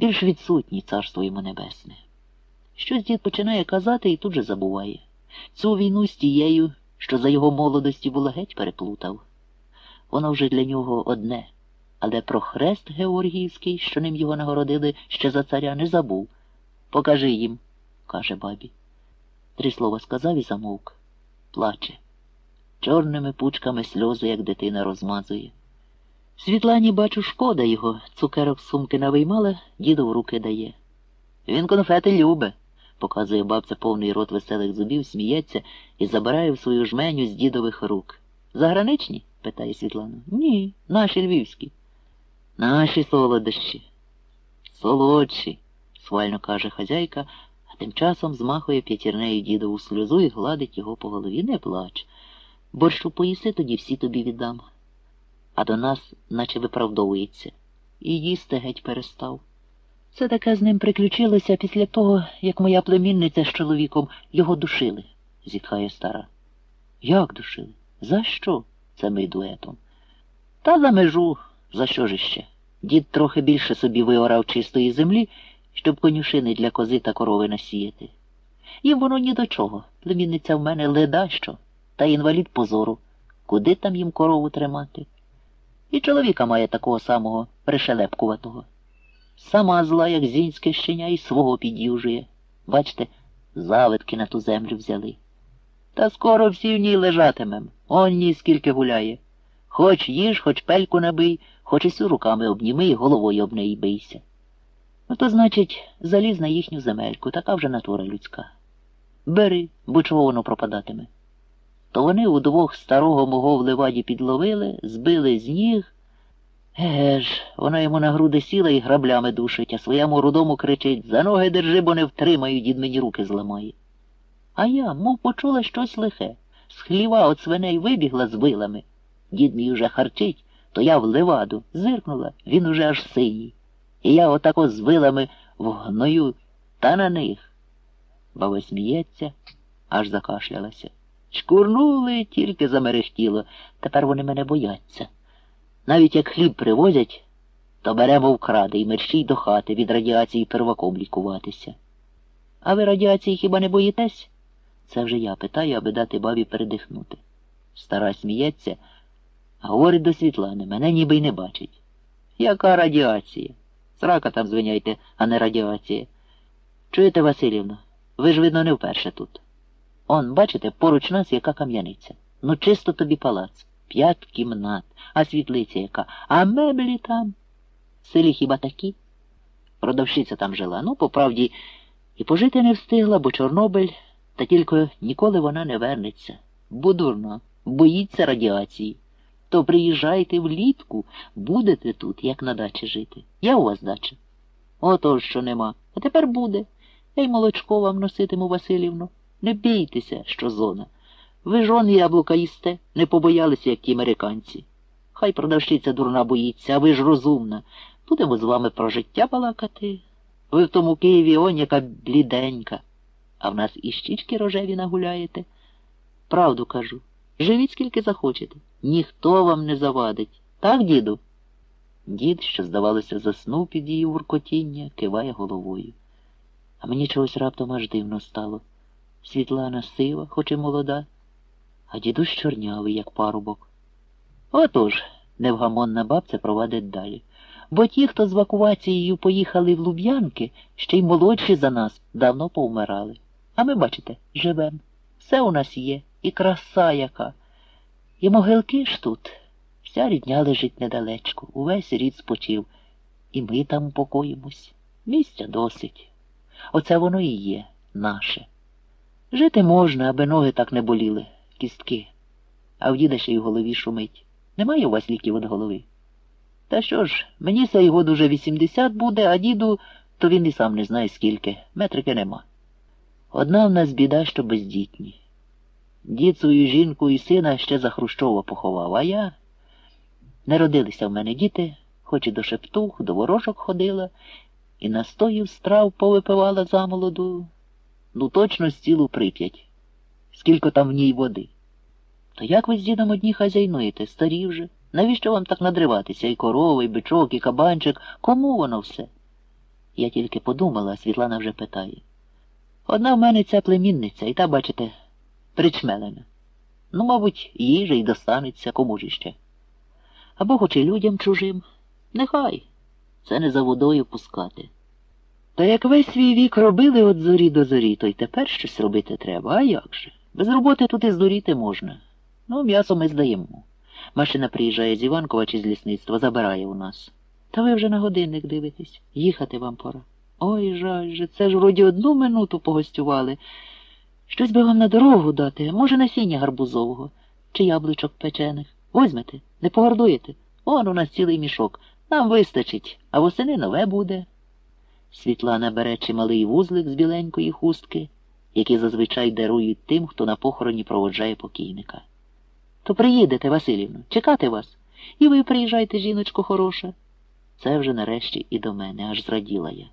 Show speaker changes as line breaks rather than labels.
більш відсутній царство йому небесне. Щось дід починає казати і тут же забуває. Цю війну з тією, що за його молодості було геть переплутав. Воно вже для нього одне, але про хрест Георгіївський, що ним його нагородили ще за царя, не забув. Покажи їм, каже бабі. Три слова сказав і замовк. Плаче. Чорними пучками сльози, як дитина розмазує. Світлані, бачу, шкода його, цукерок сумки навиймала, діду в руки дає. Він конфети любе, показує бабця повний рот веселих зубів, сміється і забирає в свою жменю з дідових рук. Заграничні? питає Світлана. Ні, наші львівські. Наші солодощі. Солодші, свально каже хазяйка, а тим часом змахує п'ятірнею дідову сльозу і гладить його по голові. Не плач. Борщу поїси, тоді всі тобі віддам. А до нас наче виправдовується. І їсти геть перестав. Це таке з ним приключилося після того, як моя племінниця з чоловіком його душили, зітхає стара. Як душили? За що? Це ми дуетом. Та за межу, за що ж іще? Дід трохи більше собі виорав чистої землі, щоб конюшини для кози та корови насіяти. Їм воно ні до чого. Племінниця в мене леда що, та інвалід позору. Куди там їм корову тримати? І чоловіка має такого самого пришелепкуватого. Сама зла, як зінське щеня, і свого під'южує. Бачте, завитки на ту землю взяли. Та скоро всі в ній лежатимем. Он ні скільки гуляє. Хоч їж, хоч пельку набий, хоч усю руками обніми і головою об неї бийся. Ну, то, значить, заліз на їхню земельку, така вже натура людська. Бери, бо чого воно пропадатиме. То вони удвох старого мого в леваді підловили, збили з ніг. Еге ж, вона йому на груди сіла і граблями душить, а своєму рудому кричить За ноги держи, бо не втримаю, дід мені руки зламає. А я, мов почула щось лихе. З хліва от свиней вибігла з вилами. Дід мій уже харчить, то я в леваду зиркнула, він уже аж синій. І я отако з вилами в гною та на них. Баба сміється, аж закашлялася. Чкурнули, тільки замерехтіло. Тепер вони мене бояться. Навіть як хліб привозять, то беремо вкради і мерщій до хати від радіації перваком лікуватися. А ви радіації хіба не боїтесь? Це вже я питаю, аби дати бабі передихнути. Стара сміється, говорить до Світлани, мене ніби й не бачить. Яка радіація? Срака там звиняйте, а не радіація. Чуєте, Васильівна, ви ж, видно, не вперше тут. Он, бачите, поруч нас яка кам'яниця. Ну, чисто тобі палац. П'ять кімнат, а світлиця яка, а меблі там. В селі хіба такі? Продавщиця там жила. Ну, по правді, і пожити не встигла, бо Чорнобиль, та тільки ніколи вона не вернеться. Бо дурно, боїться радіації. То приїжджайте влітку, будете тут, як на дачі жити. Я у вас дача. Ото що нема. А тепер буде. Я й молочко вам носитиму, Васильівну. Не бійтеся, що зона. Ви ж яблука їсте, не побоялися, як ті американці. Хай продавщиця дурна боїться, а ви ж розумна. Будемо з вами про життя балакати. Ви в тому Києві он яка бліденька, а в нас і щічки рожеві нагуляєте. Правду кажу. Живіть скільки захочете. Ніхто вам не завадить. Так, діду? Дід, що, здавалося, заснув під її уркотіння, киває головою. А мені чогось раптом аж дивно стало. Світлана сива, хоч і молода, а дідусь чорнявий, як парубок. Отож, невгамонна бабця провадить далі. Бо ті, хто з евакуацією поїхали в Луб'янки, ще й молодші за нас, давно повмирали. А ми, бачите, живем. Все у нас є, і краса яка. І могилки ж тут. Вся рідня лежить недалечко, увесь рід спочив. І ми там упокоїмось. Місця досить. Оце воно і є наше. Жити можна, аби ноги так не боліли, кістки. А в діда ще й в голові шумить. Немає у вас ліків від голови? Та що ж, мені цей год уже 80 буде, а діду, то він і сам не знає скільки. Метрики нема. Одна в нас біда, що бездітні. Дід свою жінку і сина ще за Хрущова поховав, а я. Не родилися в мене діти, хоч і до шептух, до ворожок ходила, і настоїв страв повипивала замолоду. Ну, точно з цілу прип'ять. Скільки там в ній води. То як ви з дідом одні хазяйнуєте, старі вже? Навіщо вам так надриватися? І корова, і бичок, і кабанчик. Кому воно все? Я тільки подумала, а Світлана вже питає. Одна в мене ця племінниця, і та, бачите, причмелена. Ну, мабуть, їжа й достанеться кому ж іще. Або хоч і людям чужим. Нехай. Це не за водою пускати. Та як весь свій вік робили от зорі до зорі, то й тепер щось робити треба, а як же? Без роботи тут і здуріти можна. Ну, м'ясо ми здаємо. Машина приїжджає з Іванкова чи з лісництва, забирає у нас. Та ви вже на годинник дивитесь. Їхати вам пора. Ой, жаль же, це ж вроді одну минуту погостювали. Щось би вам на дорогу дати, може, насіння гарбузового чи яблучок печених. Возьмете, не погордуєте. Он у нас цілий мішок. Нам вистачить, а восени нове буде. Світлана бере чималий вузлик з біленької хустки, який зазвичай дарують тим, хто на похороні проводжає покійника. То приїдете, Василівну, чекати вас. І ви приїжджайте, жіночко хороша. Це вже нарешті і до мене, аж зраділа я.